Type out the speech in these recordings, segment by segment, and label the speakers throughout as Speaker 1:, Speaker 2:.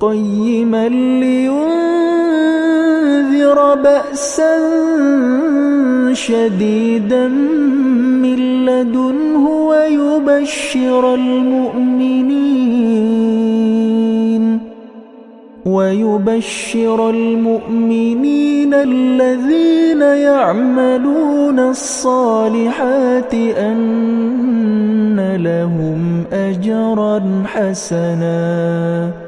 Speaker 1: قيما لينذر بأسا شديدا من لدنه ويبشر المؤمنين ويبشر المؤمنين الذين يعملون الصالحات أن لهم أجرا حسناً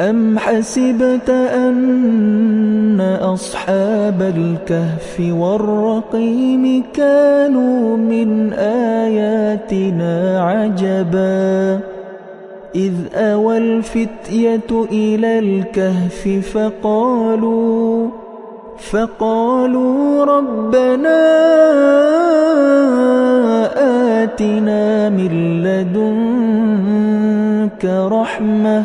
Speaker 1: أم حسبت أن أصحاب الكهف والرقيم كانوا من آياتنا عجبا؟ إذ أوى الفتية إلى الكهف فقالوا فقالوا ربنا آتنا من لدنك رحمة.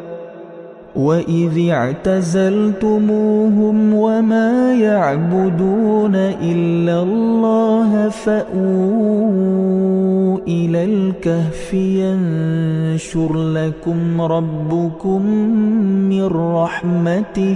Speaker 1: وإذ اعتزلتموهم وما يعبدون إلا الله فأووا إلى الكهف ينشر لكم ربكم من رحمته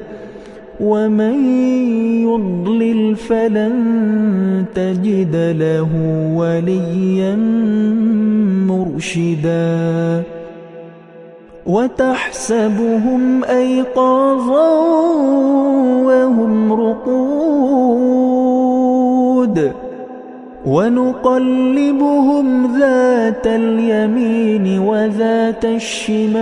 Speaker 1: ومن يضلل فلن تجد له وليا مرشدا. وتحسبهم أيقاظا وهم رقود. ونقلبهم ذات اليمين وذات الشمال.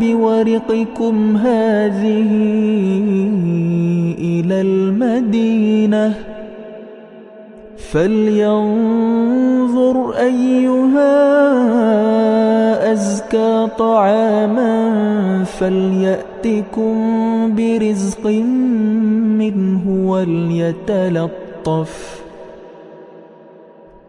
Speaker 1: بورقكم هذه إلى المدينة. فلينظر أيها أزكى طعاما فليأتكم برزق منه وليتلطف.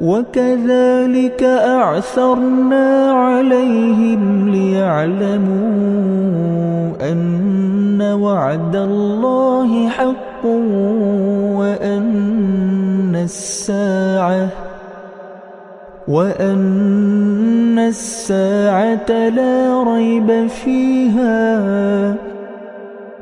Speaker 1: وكذلك أعثرنا عليهم ليعلموا أن وعد الله حق وأن الساعة وأن الساعة لا ريب فيها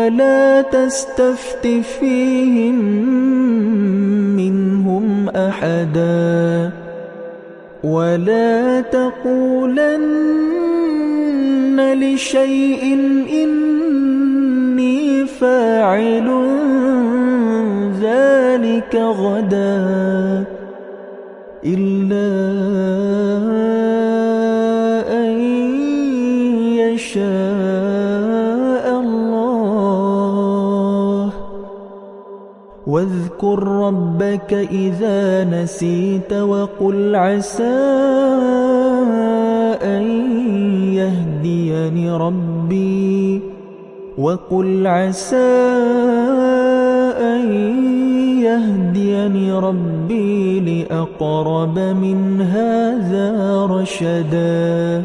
Speaker 1: ولا تستفت فيهم منهم أحدا. ولا تقولن لشيء إني فاعل ذلك غدا إلا واذكر ربك إذا نسيت وقل عسى أن يهديني ربي وقل عسى أن يهديني ربي لأقرب من هذا رشدا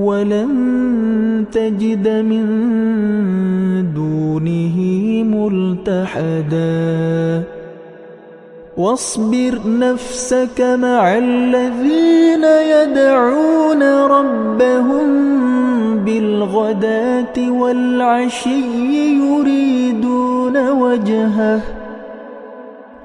Speaker 1: ولن تجد من دونه ملتحدا. واصبر نفسك مع الذين يدعون ربهم بالغداة والعشي يريدون وجهه.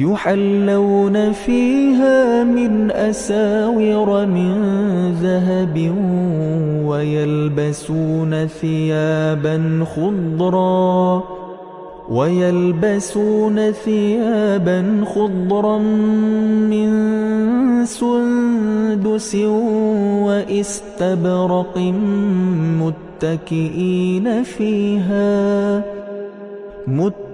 Speaker 1: يحلون فيها من أساور من ذهب ويلبسون ثيابا خضرا ويلبسون ثيابا خضرا من سندس وإستبرق متكئين فيها متكئين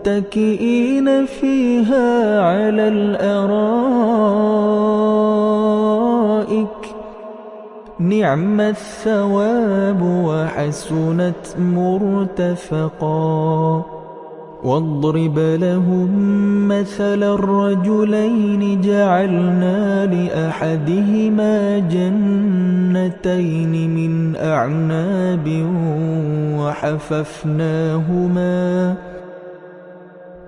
Speaker 1: فيها على الأرائك. نعم الثواب وحسنت مرتفقا. واضرب لهم مثل الرجلين جعلنا لأحدهما جنتين من أعناب وحففناهما.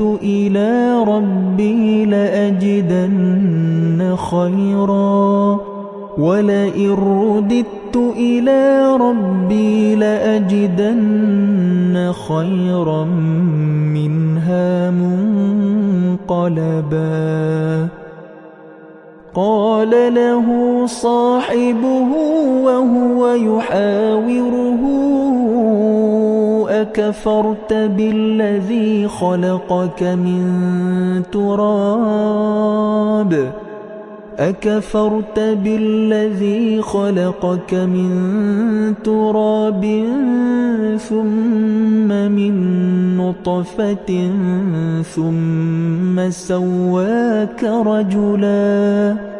Speaker 1: إلى ربي لأجدن خيرا ولئن رددت إلى ربي لأجدن خيرا منها منقلبا. قال له صاحبه وهو يحاوره أكفرت بالذي خلقك من تراب؟ أكفرت بالذي خلقك من تراب ثم من نطفة ثم سواك رجلا.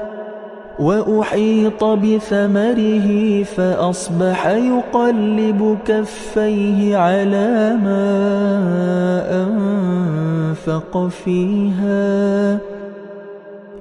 Speaker 1: وأحيط بثمره فأصبح يقلب كفيه على ما أنفق فيها.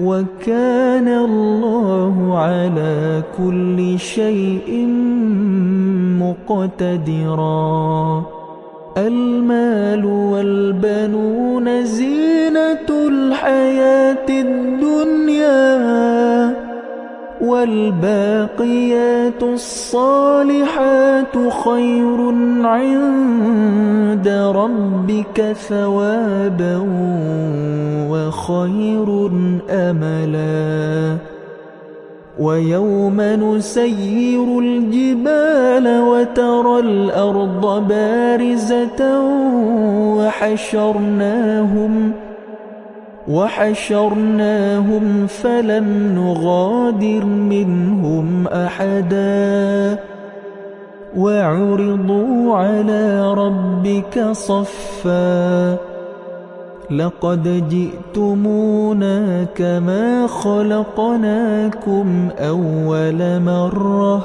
Speaker 1: وكان الله على كل شيء مقتدرا. المال والبنون زينة الحياة الدنيا. والباقيات الصالحات خير عند ربك ثوابا وخير أملا. ويوم نسير الجبال وترى الأرض بارزة وحشرناهم ۖ وحشرناهم فلم نغادر منهم أحدا. وعرضوا على ربك صفا. لقد جئتمونا كما خلقناكم أول مرة.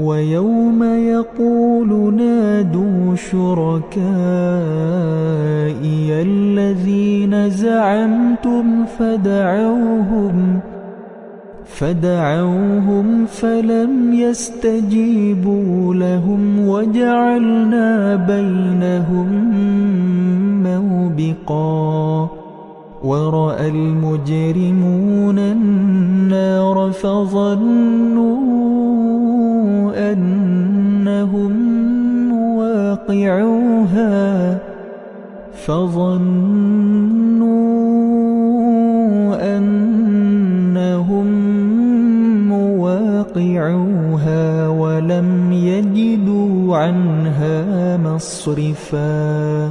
Speaker 1: ويوم يقول نادوا شركائي الذين زعمتم فدعوهم فدعوهم فلم يستجيبوا لهم وجعلنا بينهم موبقا. ورأى المجرمون النار فظنوا أنهم واقعوها فظنوا أنهم مواقعوها ولم يجدوا عنها مصرفا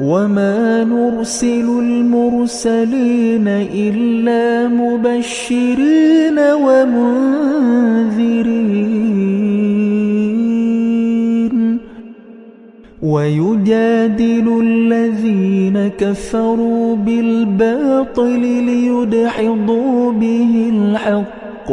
Speaker 1: وما نرسل المرسلين إلا مبشرين ومنذرين ويجادل الذين كفروا بالباطل ليدحضوا به الحق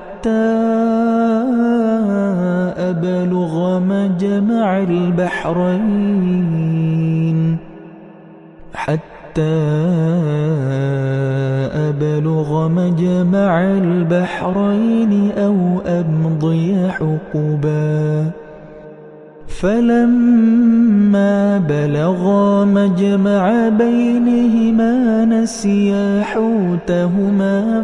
Speaker 1: أبلغ مجمع البحرين. حتى أبلغ مجمع البحرين أو أمضي حقبا. فلما بلغا مجمع بينهما نسيا حوتهما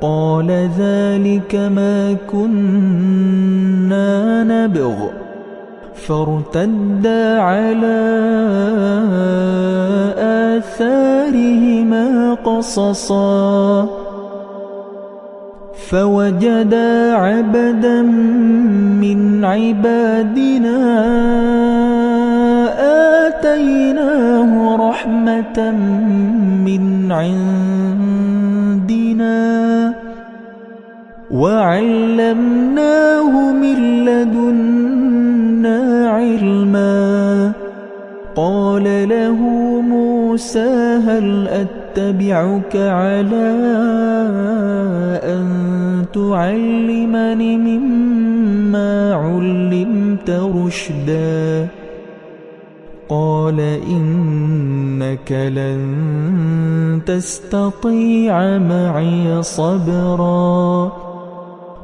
Speaker 1: قال ذلك ما كنا نبغ. فارتدا على آثارهما قصصا. فوجدا عبدا من عبادنا آتيناه رحمة من عندنا. وعلمناه من لدنا علما قال له موسى هل أتبعك على أن تعلمني مما علمت رشدا قال إنك لن تستطيع معي صبرا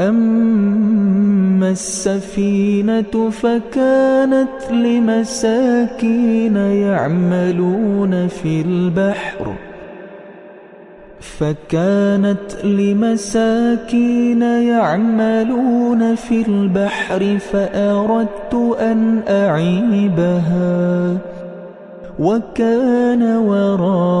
Speaker 1: أما السفينة فكانت لمساكين يعملون في البحر فكانت لمساكين يعملون في البحر فأردت أن أعيبها وكان وراءهم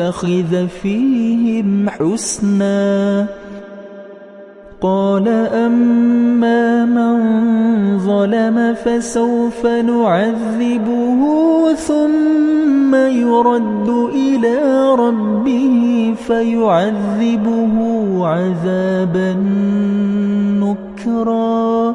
Speaker 1: يتخذ فيهم حسنا قال أما من ظلم فسوف نعذبه ثم يرد إلى ربه فيعذبه عذابا نكرا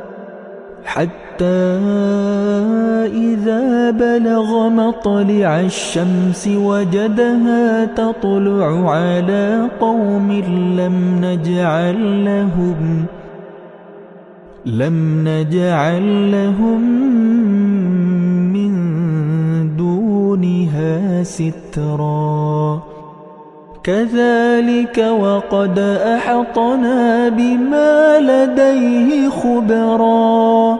Speaker 1: حتى إذا بلغ مطلع الشمس وجدها تطلع على قوم لم نجعل لهم لم نجعل لهم من دونها سترا. كذلك وقد أحطنا بما لديه خبرا.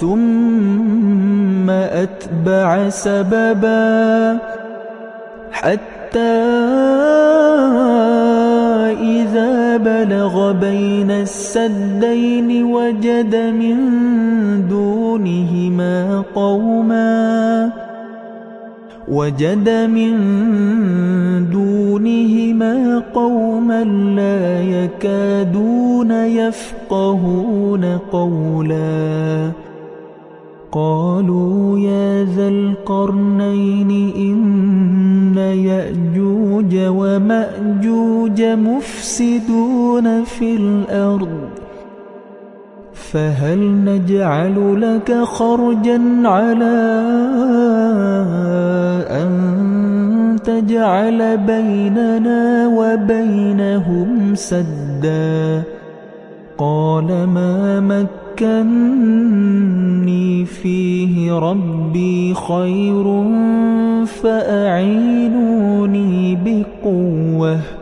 Speaker 1: ثم أتبع سببا حتى إذا بلغ بين السدين وجد من دونهما قوما وجد من دونهما قوما لا يكادون يفقهون قولا. قالوا يا ذا القرنين إن يأجوج ومأجوج مفسدون في الأرض. فهل نجعل لك خرجا على أن تجعل بيننا وبينهم سدا؟ قال ما مكني فيه ربي خير فأعينوني بقوة.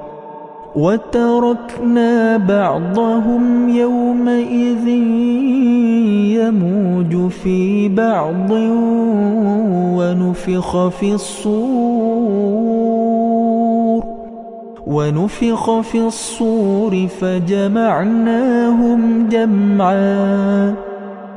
Speaker 1: وتركنا بعضهم يومئذ يموج في بعض ونفخ في الصور ونفخ في الصور فجمعناهم جمعا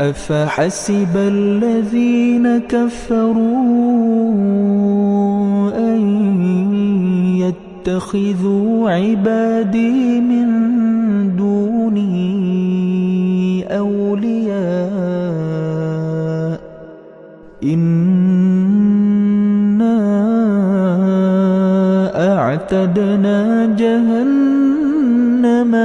Speaker 1: أفحسب الذين كفروا أن يتخذوا عبادي من دوني أولياء إنا أعتدنا جهنم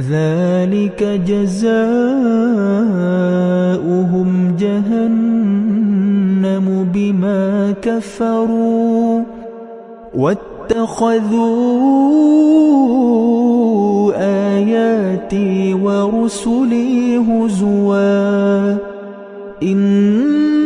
Speaker 1: ذلك جزاؤهم جهنم بما كفروا واتخذوا آياتي ورسلي هزواً إن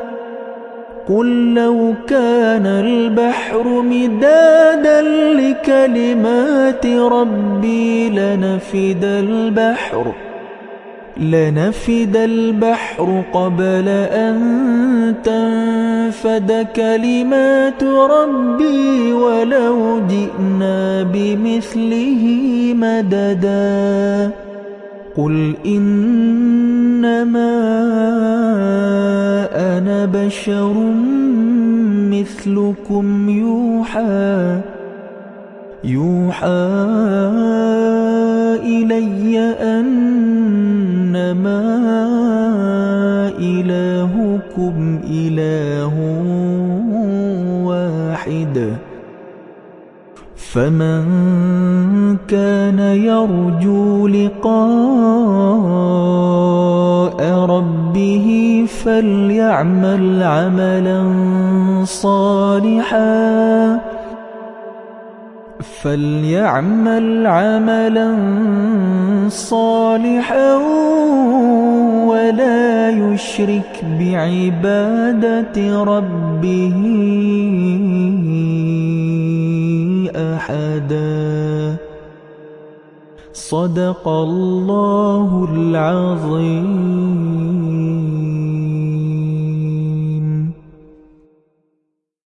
Speaker 1: قل لو كان البحر مدادا لكلمات ربي لنفد البحر لنفد البحر قبل أن تنفد كلمات ربي ولو جئنا بمثله مددا قل إنما أنا بشر مثلكم يوحى يوحى إلي أنما إلهكم إله واحد. فمن كان يرجو لقاء ربه فليعمل عملا صالحا. فليعمل عملا صالحا ولا يشرك بعبادة ربه أحدا. صدق الله العظيم.